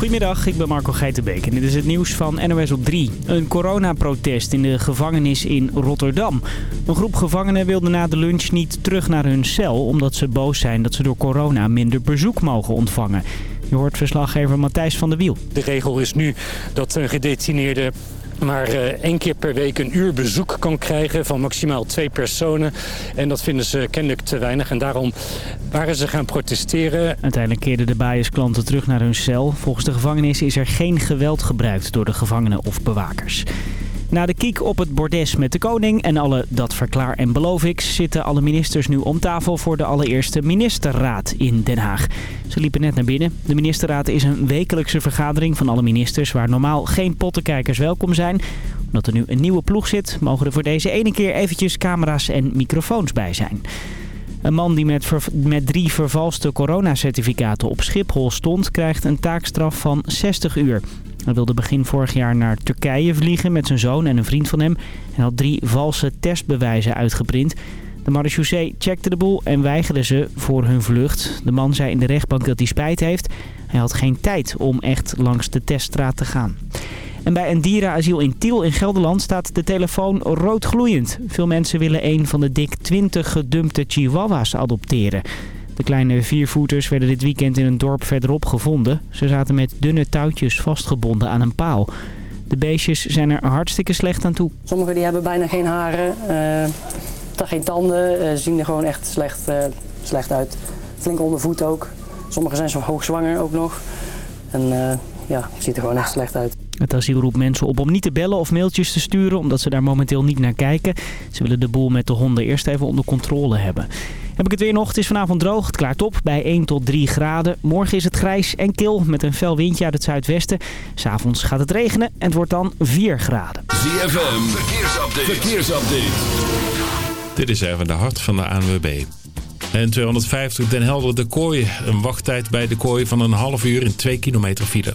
Goedemiddag, ik ben Marco Geitenbeek en dit is het nieuws van NOS op 3. Een coronaprotest in de gevangenis in Rotterdam. Een groep gevangenen wilde na de lunch niet terug naar hun cel... omdat ze boos zijn dat ze door corona minder bezoek mogen ontvangen. Je hoort verslaggever Matthijs van der Wiel. De regel is nu dat een gedetineerde maar uh, één keer per week een uur bezoek kan krijgen van maximaal twee personen. En dat vinden ze kennelijk te weinig en daarom waren ze gaan protesteren. Uiteindelijk keerden de biasklanten terug naar hun cel. Volgens de gevangenis is er geen geweld gebruikt door de gevangenen of bewakers. Na de kiek op het bordes met de koning en alle dat verklaar en beloof ik... zitten alle ministers nu om tafel voor de allereerste ministerraad in Den Haag. Ze liepen net naar binnen. De ministerraad is een wekelijkse vergadering van alle ministers... waar normaal geen pottenkijkers welkom zijn. Omdat er nu een nieuwe ploeg zit... mogen er voor deze ene keer eventjes camera's en microfoons bij zijn. Een man die met, met drie vervalste coronacertificaten op Schiphol stond... krijgt een taakstraf van 60 uur. Hij wilde begin vorig jaar naar Turkije vliegen met zijn zoon en een vriend van hem. En had drie valse testbewijzen uitgeprint. De marechaussee checkte de boel en weigerde ze voor hun vlucht. De man zei in de rechtbank dat hij spijt heeft. Hij had geen tijd om echt langs de teststraat te gaan. En bij een dierenasiel in Tiel in Gelderland staat de telefoon roodgloeiend. Veel mensen willen een van de dik 20 gedumpte chihuahuas adopteren. De kleine viervoeters werden dit weekend in een dorp verderop gevonden. Ze zaten met dunne touwtjes vastgebonden aan een paal. De beestjes zijn er hartstikke slecht aan toe. Sommigen die hebben bijna geen haren, uh, geen tanden, uh, zien er gewoon echt slecht, uh, slecht uit. Flink onder voet ook. Sommigen zijn zo hoogzwanger ook nog. En ja, het ziet er gewoon echt slecht uit. Het asiel roept mensen op om niet te bellen of mailtjes te sturen, omdat ze daar momenteel niet naar kijken. Ze willen de boel met de honden eerst even onder controle hebben. Heb ik het weer nog? Het is vanavond droog. Het klaart op bij 1 tot 3 graden. Morgen is het grijs en kil met een fel windje uit het zuidwesten. S'avonds gaat het regenen en het wordt dan 4 graden. ZFM, verkeersupdate. verkeersupdate. Dit is even de hart van de ANWB. En 250 Den Helder de Kooi. Een wachttijd bij de Kooi van een half uur in 2 kilometer file.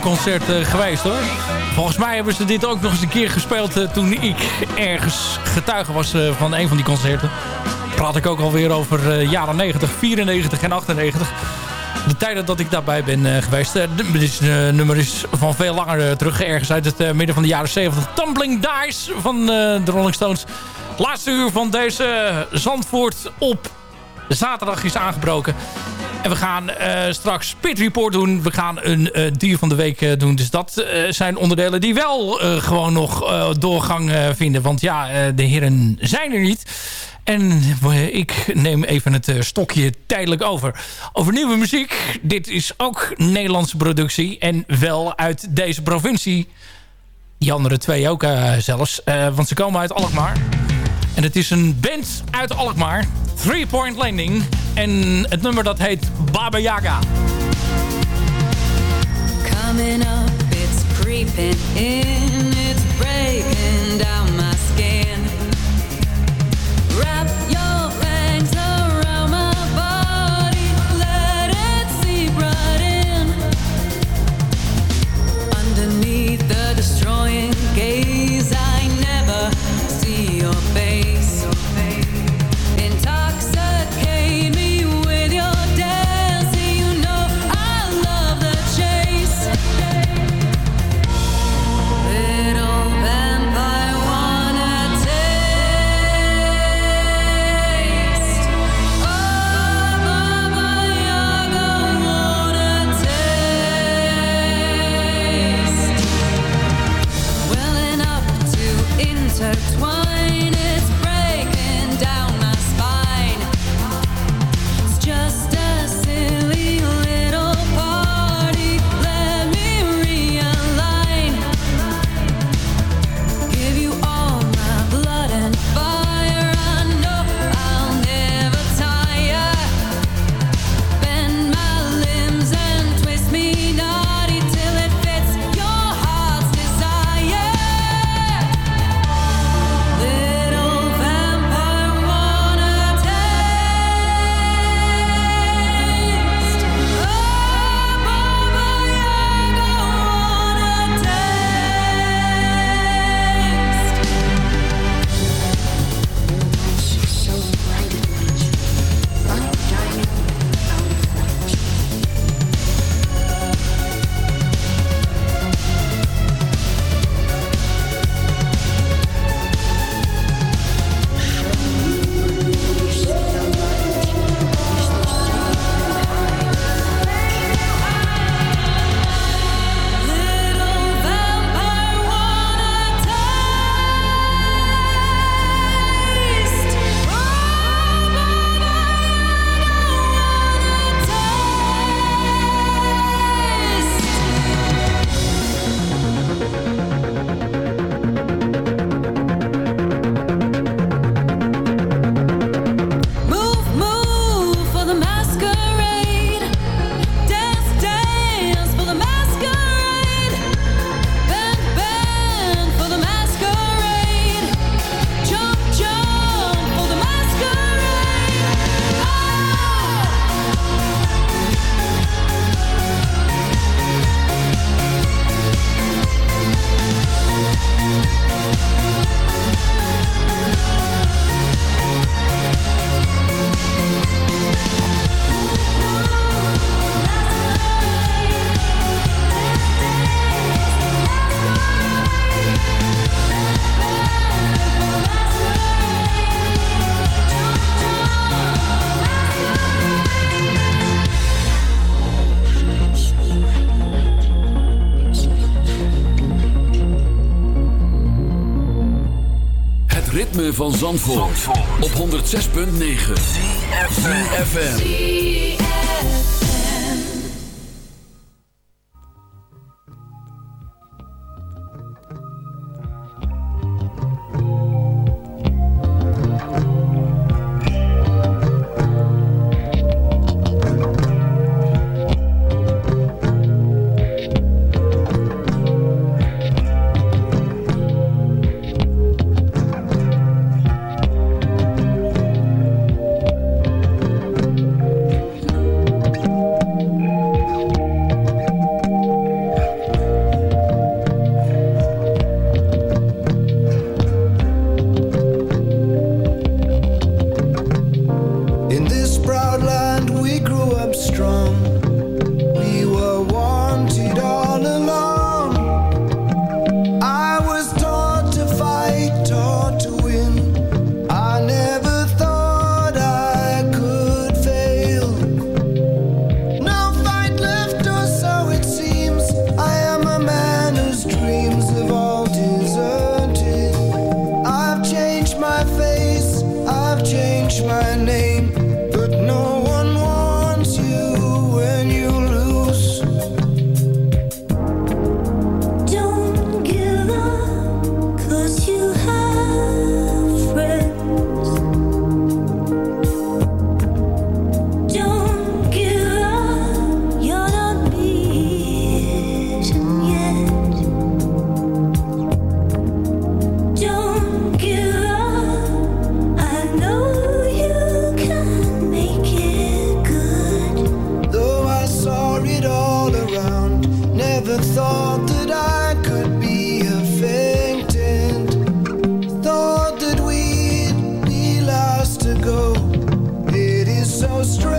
Concert eh, geweest hoor. Volgens mij hebben ze dit ook nog eens een keer gespeeld eh, toen ik ergens getuige was eh, van een van die concerten. Praat ik ook alweer over jaren 90, 94 en 98. De tijden dat ik daarbij ben geweest. Dit nummer is van veel langer terug. Ergens uit het midden van de jaren 70. Tumbling Dice van de Rolling Stones. Laatste uur van deze Zandvoort op zaterdag is aangebroken. We gaan eh, straks Pit Report doen. We gaan een eh, dier van de week eh, doen. Dus dat zijn onderdelen die wel gewoon nog doorgang vinden. Want ja, de heren zijn er niet. En ik neem even het stokje tijdelijk over. Over nieuwe muziek. Dit is ook Nederlandse productie. En wel uit deze provincie. Die andere twee ook zelfs. Want ze komen uit Alkmaar. En het is een band uit Alkmaar. Three Point Landing. En het nummer dat heet Baba Yaga. Coming up, it's creeping in, Op 106.9 straight.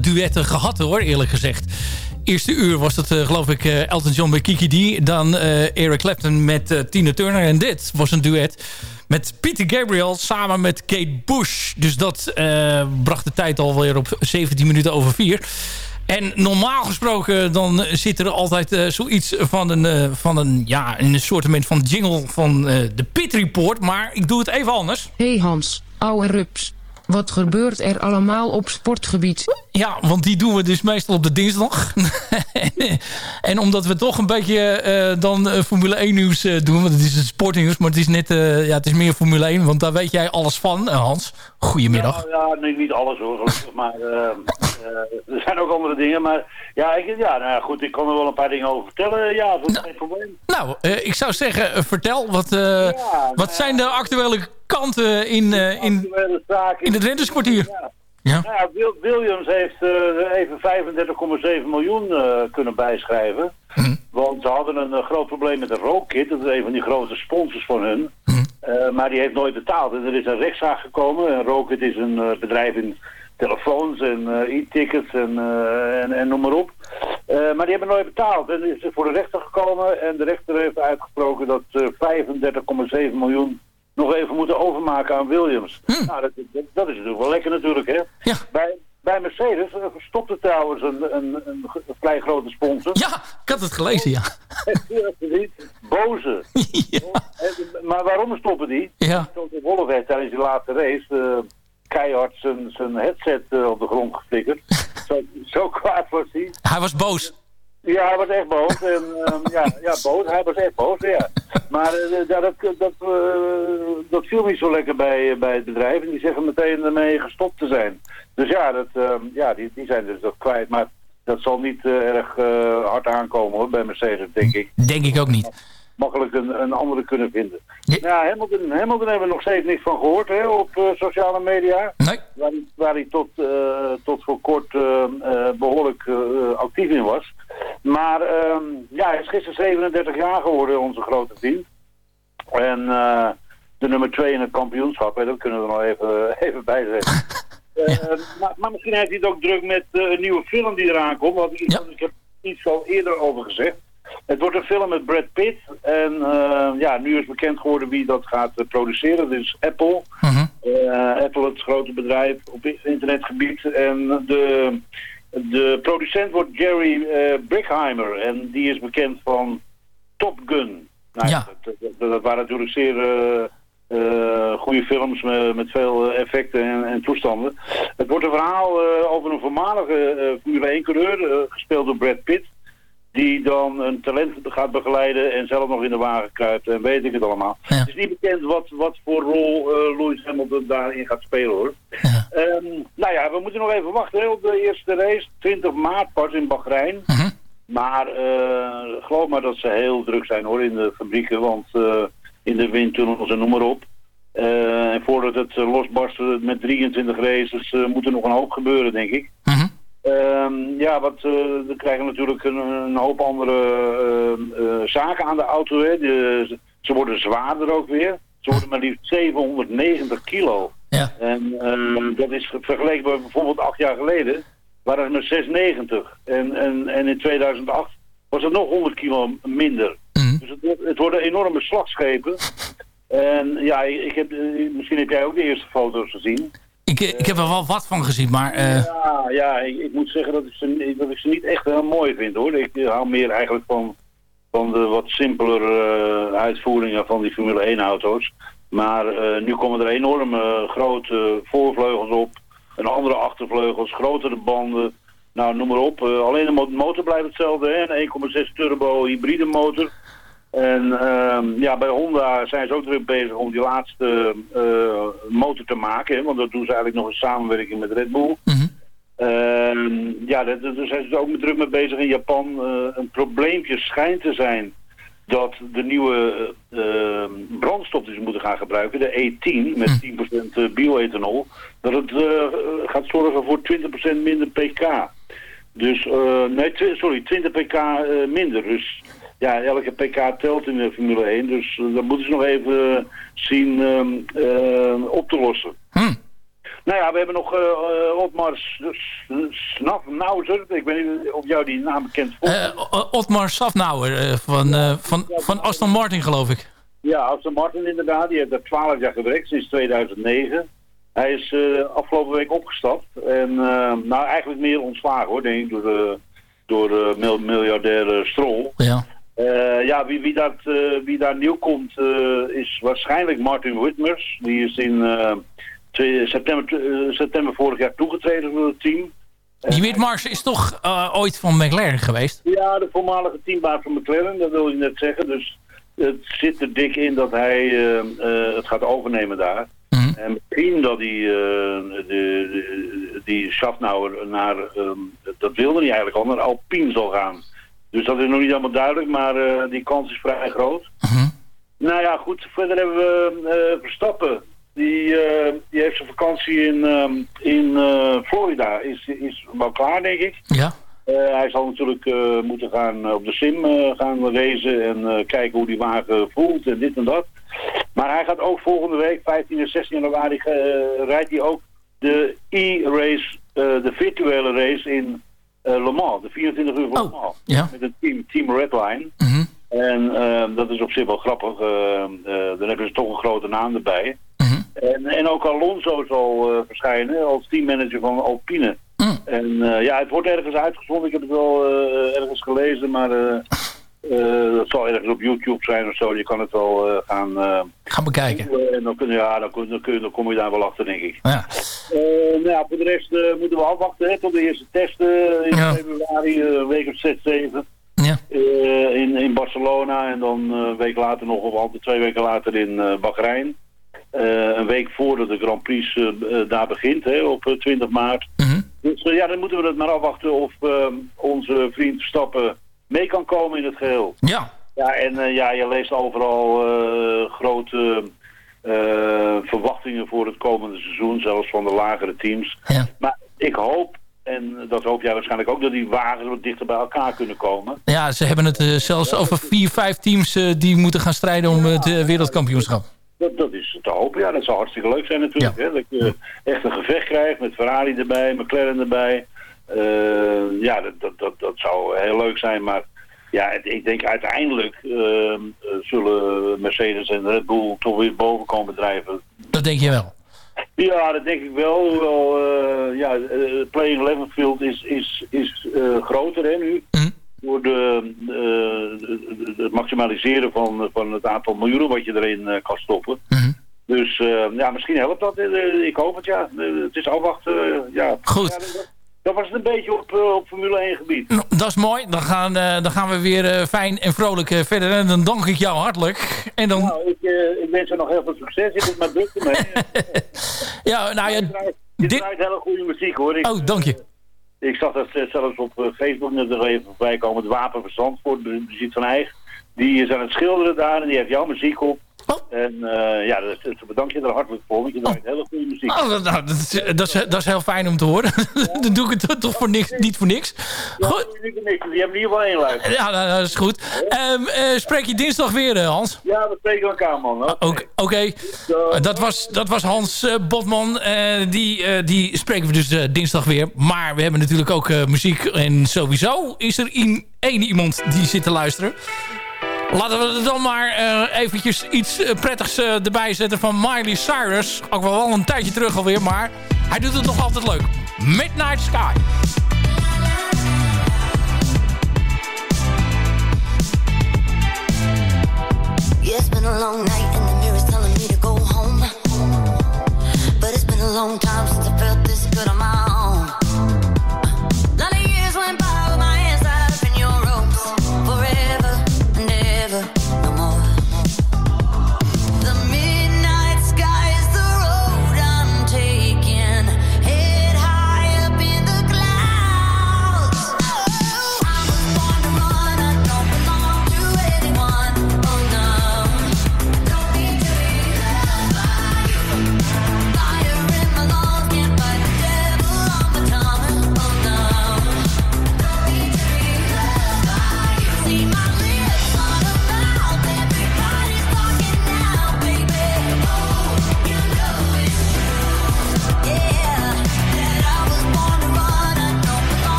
Duetten gehad hoor, eerlijk gezegd. Eerste uur was het, eh, geloof ik, eh, Elton John bij Kiki D. Dan eh, Eric Clapton met eh, Tina Turner. En dit was een duet met Peter Gabriel samen met Kate Bush. Dus dat eh, bracht de tijd alweer op 17 minuten over 4. En normaal gesproken dan zit er altijd eh, zoiets van een, eh, van een, ja, een soort van jingle van eh, de Pit Report. Maar ik doe het even anders. hey Hans, ouwe rups. Wat gebeurt er allemaal op sportgebied? Ja, want die doen we dus meestal op de dinsdag. en omdat we toch een beetje eh, dan eh, Formule 1 nieuws eh, doen. Want het is een sportnieuws, maar het is, net, eh, ja, het is meer Formule 1. Want daar weet jij alles van, Hans. Goedemiddag. Ja, ja nee, niet alles hoor, gelukkig, maar er zijn ook andere dingen. Maar ja, ik, ja, nou ja, goed, ik kan er wel een paar dingen over vertellen. Ja, dat is geen probleem. Nou, eh, ik zou zeggen, vertel. Wat, eh, wat zijn de actuele kanten in, eh, in, in het Renterskwartier? Ja. Ja. Nou ja, Williams heeft eh, even 35,7 miljoen eh, kunnen bijschrijven. Mhm. Want ze hadden een groot probleem met de Rookkit. Dat is een van die grote sponsors van hun. Mhm. Maar die heeft nooit betaald. En er is een rechtszaak gekomen. En Rookkit is een bedrijf in telefoons en e-tickets en, en, en noem maar op. Maar die hebben nooit betaald. En is voor de rechter gekomen. En de rechter heeft uitgesproken dat eh 35,7 miljoen nog even moeten overmaken aan Williams. Nou, dat, dat, dat is natuurlijk wel lekker natuurlijk, hè? Ja. Bij, bij Mercedes eh, stopte trouwens een, een, een, vrij grote sponsor. Ja, ik had het gelezen, ja. Boze. Maar waarom stoppen die? Ja. Toto Wolff heeft tijdens die laatste race eh, keihard zijn, zijn headset eh, op de grond geflikkerd. zo, zo kwaad was hij. Hij was boos. Ja, hij was echt boos. En, ehm, ja, ja, boos. Hij was echt boos, ja. Maar eh, dat, dat, eh, dat viel niet zo lekker bij, bij het bedrijf. En die zeggen meteen ermee gestopt te zijn. Dus ja, dat, ehm, ja die, die zijn dus dat kwijt. Maar dat zal niet eh, erg eh, hard aankomen hoor, bij Mercedes, denk ik. Denk ik ook niet. Makkelijk een, een andere kunnen vinden. Ja, Hamilton, Hamilton hebben we nog steeds niks van gehoord hè, op eh, sociale media. Nee. Waar hij, waar hij tot, eh, tot voor kort eh, eh, behoorlijk eh, actief in was. Maar ehm, ja, hij is gisteren 37 jaar geworden, onze grote vriend. En de nummer 2 in het kampioenschap, hè, dat kunnen we nog even, even bijzetten. Eh, maar, maar misschien heeft hij het ook druk met een nieuwe film die eraan komt. Want ik, ik heb iets al eerder over gezegd. Het wordt een film met Brad Pitt. En eh, ja, nu is bekend geworden wie dat gaat eh, produceren. Dat is Apple. Eh, Apple, het grote bedrijf op internetgebied. En de, de producent wordt Jerry Brickheimer. En die is bekend van Top Gun. Nou, Ja. dat, dat, dat waren natuurlijk zeer eh, goede films met, met veel effecten en, en toestanden. Het wordt een verhaal over een voormalige eh, Formule 1-coureur, gespeeld door Brad Pitt. Die dan een talent gaat begeleiden en zelf nog in de wagen kruipt en weet ik het allemaal. Het is niet bekend wat, wat voor rol Lewis Hamilton daarin gaat spelen hoor. Ehm, nou ja, we moeten nog even wachten hè, op de eerste race. 20 maart pas in Bahrein. Maar eh, geloof maar dat ze heel druk zijn hoor in de fabrieken. Want eh, in de windtunnels en noem maar op. En voordat het losbarst met 23 races moet er nog een hoop gebeuren denk ik. Ehm, ja, wat, eh, we krijgen natuurlijk een, een hoop andere eh, eh, zaken aan de auto. Hè. De- ze worden zwaarder ook weer. Ze worden maar liefst 790 kilo. Ja. En ehm, dat is vergeleken bij bijvoorbeeld acht jaar geleden waren het maar 690. En, en, en in 2008 was het nog 100 kilo minder. Dus het, het worden enorme slagschepen. En ja, ik heb, misschien heb jij ook de eerste foto's gezien. Ik, ik heb er wel wat van gezien, maar... eh, Ja, ja ik, ik moet zeggen dat ik, ze, niet echt heel mooi vind hoor. Ik hou meer eigenlijk van, van de wat simpeler eh, uitvoeringen van die Formule 1 auto's. Maar eh, nu komen er enorme grote voorvleugels op. En andere achtervleugels, grotere banden. Nou, noem maar op. Alleen de mo- motor blijft hetzelfde. Hè? Een 1,6 turbo hybride motor. En ehm, ja, bij Honda zijn ze ook druk bezig om die laatste eh, motor te maken. Hè? Want dat doen ze eigenlijk nog in samenwerking met Red Bull. Ehm, ja, daar zijn ze ook met druk mee bezig in Japan. Eh, een probleempje schijnt te zijn dat de nieuwe eh, ehm, brandstof die ze moeten gaan gebruiken, de E10 met 10% bioethanol, dat het eh, gaat zorgen voor 20% minder pk. Dus, eh, nee, sorry, 20 pk eh, minder. Dus ja, elke pk telt in de Formule 1. Dus eh, dat moeten ze nog even zien ehm, eh, op te lossen. Nou ja, we hebben nog eh uh, Otmar Snafnauzer. Ik weet niet of jou die naam bekend is. Eh, Otmar Safnauer eh, van, eh, van, van Aston Martin, geloof ik. Ja, Aston Martin inderdaad. Die heeft daar 12 jaar gewerkt, sinds 2009. Hij is eh, afgelopen week opgestapt. En eh, nou, eigenlijk meer ontslagen hoor, denk ik, door de, door de mil- miljardair eh, Stroll. Ja. Eh, ja, wie, wie, dat, eh, wie daar nieuw komt eh, is waarschijnlijk Martin Whitmers. Die is in september, september vorig jaar toegetreden door het team. Die Witmars is toch ooit van McLaren geweest? Ja, de voormalige teambaas van McLaren, dat wil je net zeggen. Dus het zit er dik in dat hij het gaat overnemen daar. En misschien dat hij de, de- die Schaffnauer naar, ehm, dat wilde hij eigenlijk al, naar Alpine zal gaan. Dus dat is nog niet helemaal duidelijk, maar eh, die kans is vrij groot. Nou ja, goed, verder hebben we eh, Verstappen. Die, eh, die heeft zijn vakantie in, ehm, in Florida. Is, is wel klaar, denk ik. Ja. Hij zal natuurlijk moeten gaan op de sim gaan racen en kijken hoe die wagen voelt en dit en dat. Maar hij gaat ook volgende week, 15 en 16 januari, rijdt hij ook de e-race, de virtuele race in Le Mans, de 24 uur van Le Mans. ja. Met het team, team Redline. En eh, dat is op zich wel grappig. eh, eh, dan hebben ze toch een grote naam erbij. En, en ook Alonso zal eh, verschijnen als teammanager van Alpine. En eh, ja, het wordt ergens uitgezonden. Ik heb het wel eh, ergens gelezen, maar eh, dat zal ergens op YouTube zijn of zo. Je kan het wel eh, gaan... eh, Gaan bekijken. en dan, kun je, ja, dan, kun, dan, kun, dan kom je daar wel achter, denk ik. Ja. Nou ja, voor de rest moeten we afwachten hè, tot de eerste testen in Ja. februari, een week of 6, 7. Ja. In, in Barcelona en dan een week later nog, of twee weken later in Bahrein. Een week voordat de Grand Prix daar begint, hè, op eh, 20 maart. Dus eh, ja, dan moeten we het maar afwachten of onze vriend Stappen mee kan komen in het geheel. Ja. Ja, en eh, ja, je leest overal eh, grote eh, verwachtingen voor het komende seizoen, zelfs van de lagere teams. Maar ik hoop, en dat hoop jij waarschijnlijk ook, dat die wagens wat dichter bij elkaar kunnen komen. Ja, ze hebben het zelfs over vier, vijf teams die moeten gaan strijden om het wereldkampioenschap. Dat, dat is te hopen, ja. Dat zou hartstikke leuk zijn natuurlijk. Hè? Dat je echt een gevecht krijgt met Ferrari erbij, McLaren erbij. Eh, ja, dat, dat, dat, dat zou heel leuk zijn. Maar ja, ik denk uiteindelijk eh, eh, zullen Mercedes en Red Bull toch weer boven komen drijven. Dat denk je wel. Ja, dat denk ik wel. Hoewel, eh, ja, eh, playing level field is, is, is groter hè, nu. Door de, het maximaliseren van, van het aantal miljoenen wat je erin kan stoppen. Dus eh, ja, misschien helpt dat. Ik hoop het, ja. Het is afwachten. ja. Goed. Dat, was het een beetje op, eh, op Formule 1 gebied. Nou, Dat is mooi. Dan gaan, eh, dan gaan we weer eh, fijn en vrolijk verder. En dan dank ik jou hartelijk. En dan... Nou, ik, ik wens je nog heel veel succes. Je moet maar druk ermee. Ja, nou ja... Je draait hele goede muziek hoor. Ik, Oh, dank je. Ik zag dat zelfs op Facebook net nog even voorbij komen. Het Wapenverstand voor het bezit van eigen. Die is aan het schilderen daar en die heeft jouw muziek op. En eh, ja, dat, dat bedank je er hartelijk voor, want je draait hele goede muziek. Oh, dat, nou, dat, is, dat, is, dat is heel fijn om te horen. dan doe ik het toch voor niks, niet voor niks. Goed. Die hebben in ieder geval één luister. Ja, nou, dat is goed. Ehm, eh, spreek je dinsdag weer, eh, Hans? Ja, we spreken elkaar, man. Oké. Oké. Eh, dat, was, dat was Hans eh, Botman. Eh, die, eh, die spreken we dus eh, dinsdag weer. Maar we hebben natuurlijk ook eh, muziek. En sowieso is er in, één iemand die zit te luisteren. Laten we er dan maar eh, eventjes iets eh, prettigs eh, erbij zetten van Miley Cyrus. Ook wel wel een tijdje terug alweer, maar hij doet het nog altijd leuk. Midnight Sky. It's been a long night and the mirror's telling me to go home. But it's been a long time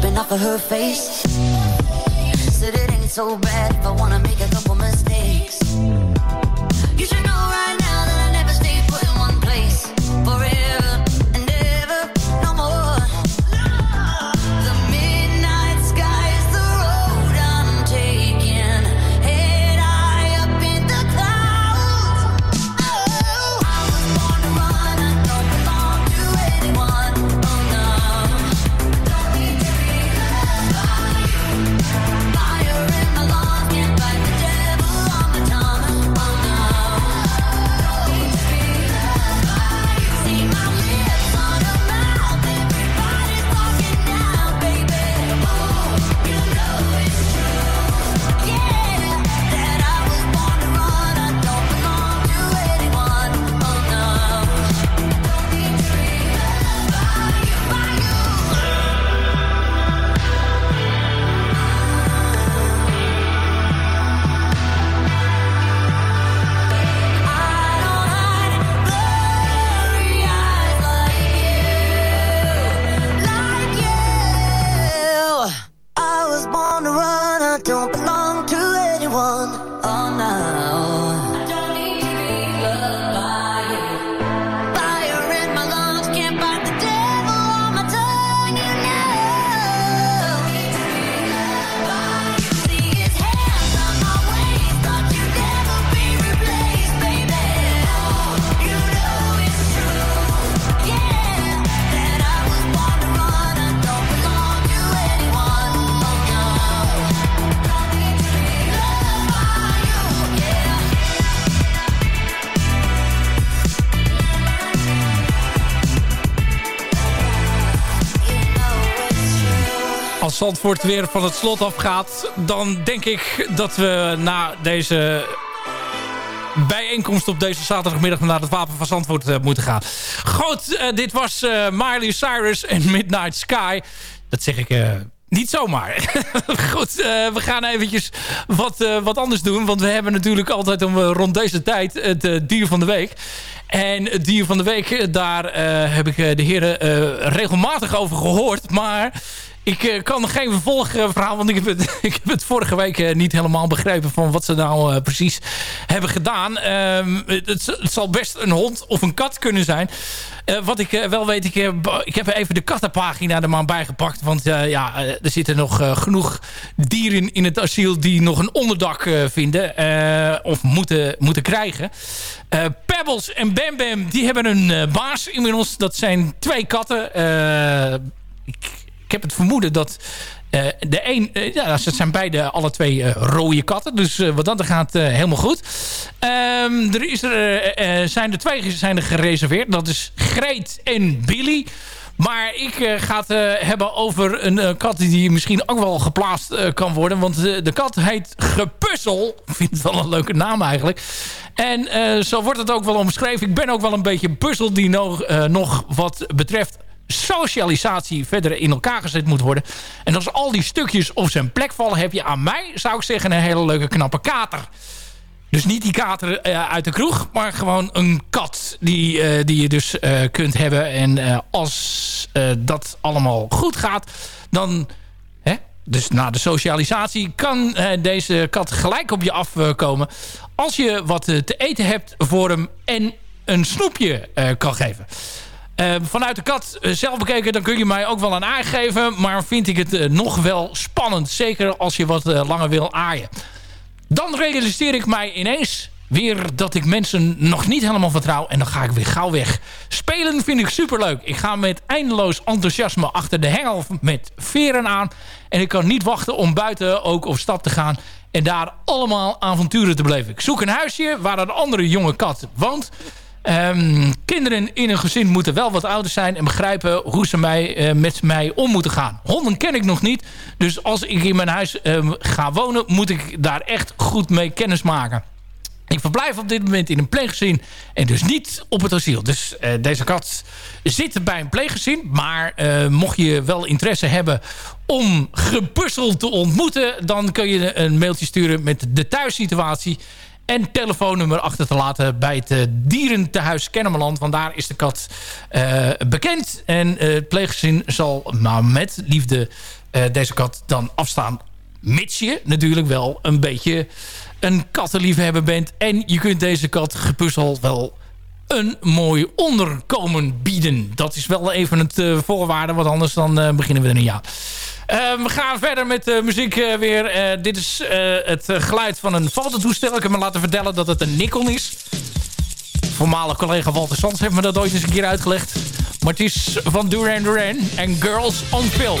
dripping off of her face. Said it ain't so bad if I wanna Zandvoort weer van het slot afgaat... dan denk ik dat we na deze bijeenkomst op deze zaterdagmiddag... naar het Wapen van Zandvoort eh, moeten gaan. Goed, eh, dit was eh, Miley Cyrus en Midnight Sky. Dat zeg ik... niet zomaar. Goed, we gaan eventjes wat, wat anders doen. Want we hebben natuurlijk altijd om, rond deze tijd het dier van de week. En het dier van de week, daar heb ik de heren regelmatig over gehoord. Maar ik eh, kan geen vervolgverhaal, want ik heb het, ik heb het vorige week eh, niet helemaal begrepen van wat ze nou eh, precies hebben gedaan. Ehm, het, zal best een hond of een kat kunnen zijn. Wat ik wel weet, ik heb, ik heb even de kattenpagina er maar bijgepakt. Want ja, er zitten nog genoeg dieren in het asiel die nog een onderdak vinden. of moeten, moeten krijgen. Pebbles en Bam die hebben een baas inmiddels. Dat zijn twee katten. Ik, ik heb het vermoeden dat eh, de een... eh, ja, dat zijn beide alle twee eh, rode katten. Dus wat dat gaat, helemaal goed. Ehm, er is er, zijn er twee zijn er gereserveerd. Dat is Greet en Billy. Maar ik ga het hebben over een kat die misschien ook wel geplaatst kan worden. Want de kat heet Gepuzzel. Ik vind het wel een leuke naam eigenlijk. En zo wordt het ook wel omschreven. Ik ben ook wel een beetje puzzel die nog, nog wat betreft socialisatie verder in elkaar gezet moet worden. En als al die stukjes op zijn plek vallen... heb je aan mij, zou ik zeggen, een hele leuke knappe kater. Dus niet die kater eh, uit de kroeg, maar gewoon een kat die, eh, die je dus eh, kunt hebben. En als dat allemaal goed gaat, dan... Hè, dus na de socialisatie kan deze kat gelijk op je afkomen... als je wat te eten hebt voor hem en een snoepje kan geven. Eh, vanuit de kat eh, zelf bekeken, dan kun je mij ook wel een aai geven. Maar vind ik het eh, nog wel spannend. Zeker als je wat langer wil aaien. Dan realiseer ik mij ineens weer dat ik mensen nog niet helemaal vertrouw. En dan ga ik weer gauw weg. Spelen vind ik superleuk. Ik ga met eindeloos enthousiasme achter de hengel met veren aan. En ik kan niet wachten om buiten ook op stap te gaan. En daar allemaal avonturen te beleven. Ik zoek een huisje waar een andere jonge kat woont. Ehm, kinderen in een gezin moeten wel wat ouder zijn... en begrijpen hoe ze mij, eh, met mij om moeten gaan. Honden ken ik nog niet. Dus als ik in mijn huis ehm, ga wonen... moet ik daar echt goed mee kennis maken. Ik verblijf op dit moment in een pleeggezin en dus niet op het asiel. Dus eh, deze kat zit bij een pleeggezin. Maar eh, mocht je wel interesse hebben om gepuzzeld te ontmoeten... dan kun je een mailtje sturen met de thuissituatie. En telefoonnummer achter te laten bij het uh, dierentehuis Kennemerland. Want daar is de kat uh, bekend. En uh, het pleeggezin zal maar met liefde deze kat dan afstaan. Mits je natuurlijk wel een beetje een kattenliefhebber bent. En je kunt deze kat gepuzzeld wel een mooi onderkomen bieden. Dat is wel even het voorwaarde, want anders dan beginnen we er niet aan. Uh, we gaan verder met de muziek uh, weer. dit is het geluid van een fototoestel. Ik heb me laten vertellen dat het een Nikon is. Voormalig collega Walter Sands heeft me dat ooit eens een keer uitgelegd. Maar het is van Duran Duran en Girls on Film.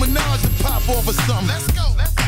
Menage to pop off or something. Let's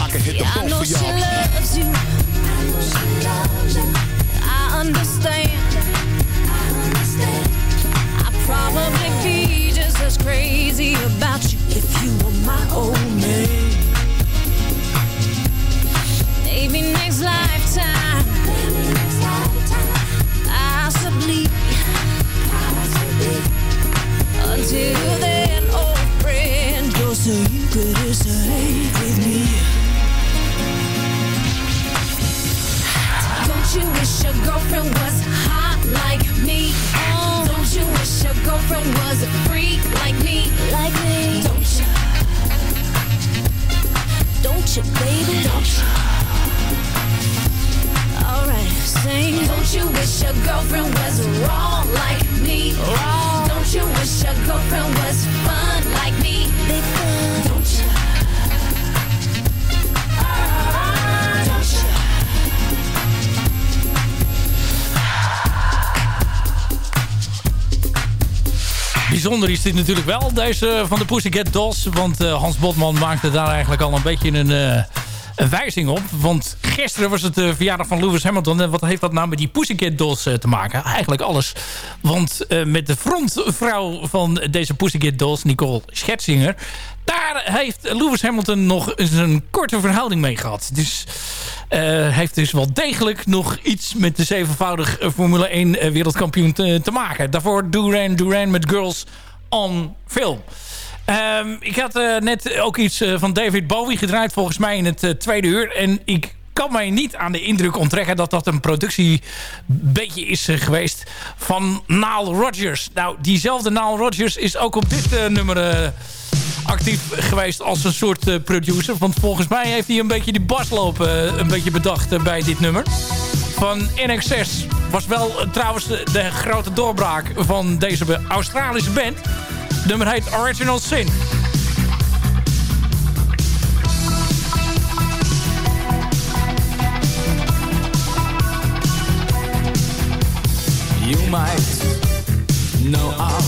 I can hit the Yeah, I boat know for she y'all. loves you. I understand. I'd probably be just as crazy about you if you were my old man. Maybe next lifetime. Possibly. Until girlfriend was hot like me? Oh. Don't you wish your girlfriend was a freak like me? Like me? Don't you? Don't you, baby? Don't you? Alright, sing. Don't you wish your girlfriend was wrong like me? Wrong. Don't you wish your girlfriend was fun like me? Big fun. Bijzonder is dit natuurlijk wel, deze van de Pussycat Dolls. Want eh, Hans Botman maakte daar eigenlijk al een beetje een, eh, een wijzing op. Want gisteren was het de verjaardag van Lewis Hamilton. En wat heeft dat nou met die Pussycat Dolls eh, te maken? Eigenlijk alles. Want eh, met de frontvrouw van deze Pussycat Dolls, Nicole Scherzinger... daar heeft Lewis Hamilton nog eens een korte verhouding mee gehad. Dus eh, heeft dus wel degelijk nog iets met de zevenvoudig Formule 1 eh, wereldkampioen te, te maken. Daarvoor Duran Duran met Girls on Film. Ehm, ik had eh, net ook iets eh, van David Bowie gedraaid volgens mij in het eh, tweede uur. En ik kan mij niet aan de indruk onttrekken dat dat een productie beetje is geweest van Nile Rodgers. Nou, diezelfde Nile Rodgers is ook op dit nummer actief geweest als een soort producer. Want volgens mij heeft hij een beetje die basloop eh, een beetje bedacht bij dit nummer. Van NXS was wel trouwens de, grote doorbraak van deze Australische band. Nummer heet Original Sin. You might know of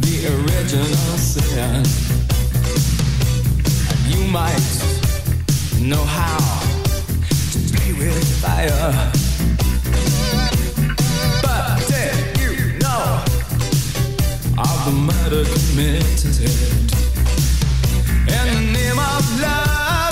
the original sin. You might know how to play with fire. The murder committed in the name of love?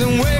Then wait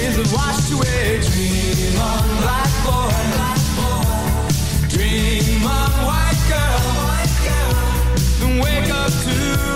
tears have washed away. Dream on, black boy. Dream on, white girl. And wake up to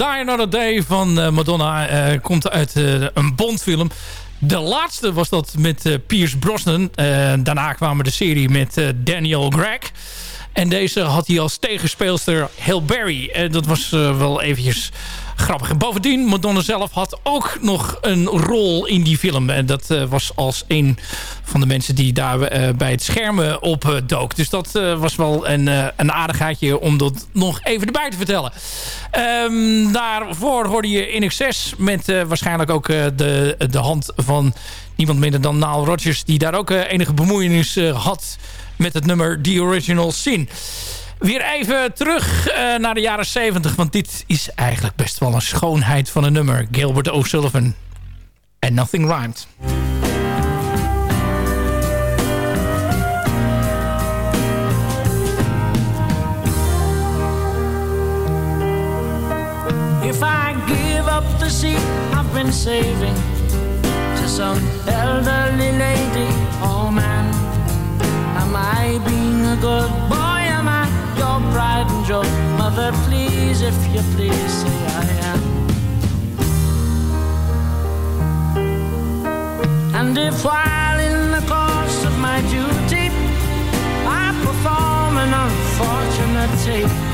Die Another Day van eh, Madonna eh, komt uit eh, een Bondfilm. De laatste was dat met Pierce Brosnan. Daarna kwam de serie met Daniel Craig. En deze had hij als tegenspeelster Halle Berry. En dat was wel eventjes grappig. En bovendien, Madonna zelf had ook nog een rol in die film. En dat eh, was als een van de mensen die daar eh, bij het schermen op eh, dook. Dus dat was wel een, een aardigheidje om dat nog even erbij te vertellen. Ehm, daarvoor hoorde je In Excess met waarschijnlijk ook de, de hand van niemand minder dan Nile Rodgers... die daar ook enige bemoeienis had met het nummer The Original Sin. Weer even terug eh, naar de jaren 70, want dit is eigenlijk best wel een schoonheid van een nummer. Gilbert O'Sullivan en Nothing Rhymed. If I give up the seat I've been saving to some elderly lady, oh man, am I being a good boy? Pride and joy? Mother, please, if you please, say I am. And if while in the course of my duty I perform an unfortunate tape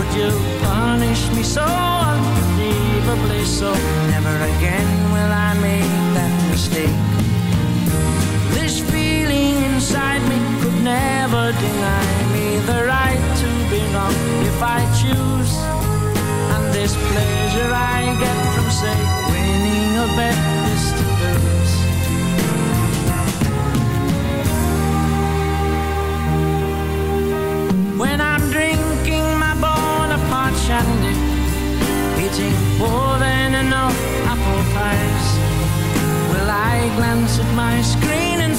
would you punish me so unbelievably so? Never again will I make that mistake. This feeling inside me never deny me the right to be wrong if I choose. And this pleasure I get from, say, winning a bet is to lose. When I'm drinking my Bonaparte shandy, eating more than enough apple pies, will I glance at my screen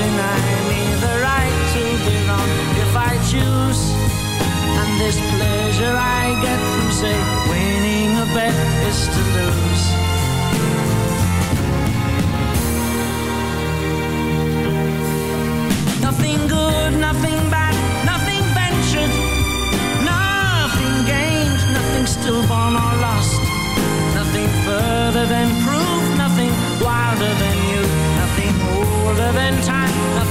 deny me the right to be wrong if I choose. And this pleasure I get from, say, winning a bet is to lose. Nothing good, nothing bad, nothing ventured, nothing gained, nothing stillborn or lost. Nothing further than proof, nothing wilder than you, nothing older than time,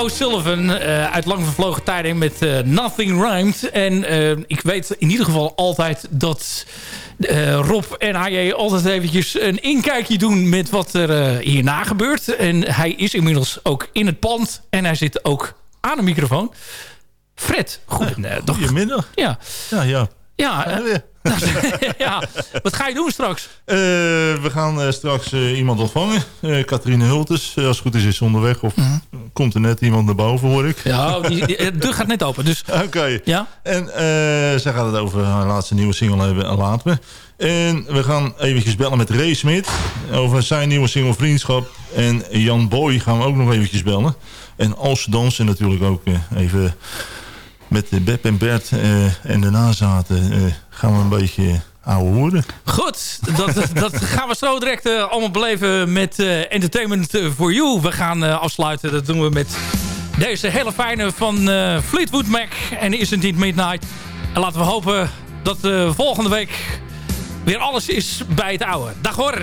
O'Sullivan eh, uit lang vervlogen tijden met eh, Nothing Rhymed. En eh, ik weet in ieder geval altijd dat Rob en AJ altijd eventjes een inkijkje doen met wat er hierna gebeurt. En hij is inmiddels ook in het pand en hij zit ook aan een microfoon. Fred, goedemiddag. Goedemiddag. Ja. Ja, ja. Ja, ja, wat ga je doen straks? Eh, we gaan eh, straks eh, iemand ontvangen. Katrine Hultes. Als het goed is, is ze onderweg. Of komt er net iemand naar boven, hoor ik. Ja, die, die- de deur gaat net open. Dus Oké. Ja? En zij gaat het over haar laatste nieuwe single hebben. En laat me. En we gaan eventjes bellen met Ray Smit. Over zijn nieuwe single Vriendschap. En Jan Boy gaan we ook nog eventjes bellen. En als dansen natuurlijk ook even... Met eh, Beb en Bert eh, en de nazaten eh, gaan we een beetje ouwe horen. Goed, dat, dat gaan we zo direct allemaal beleven met eh, Entertainment for You. We gaan afsluiten, dat doen we met deze hele fijne van eh, Fleetwood Mac en Isn't It Midnight. En laten we hopen dat eh, volgende week weer alles is bij het oude. Dag hoor!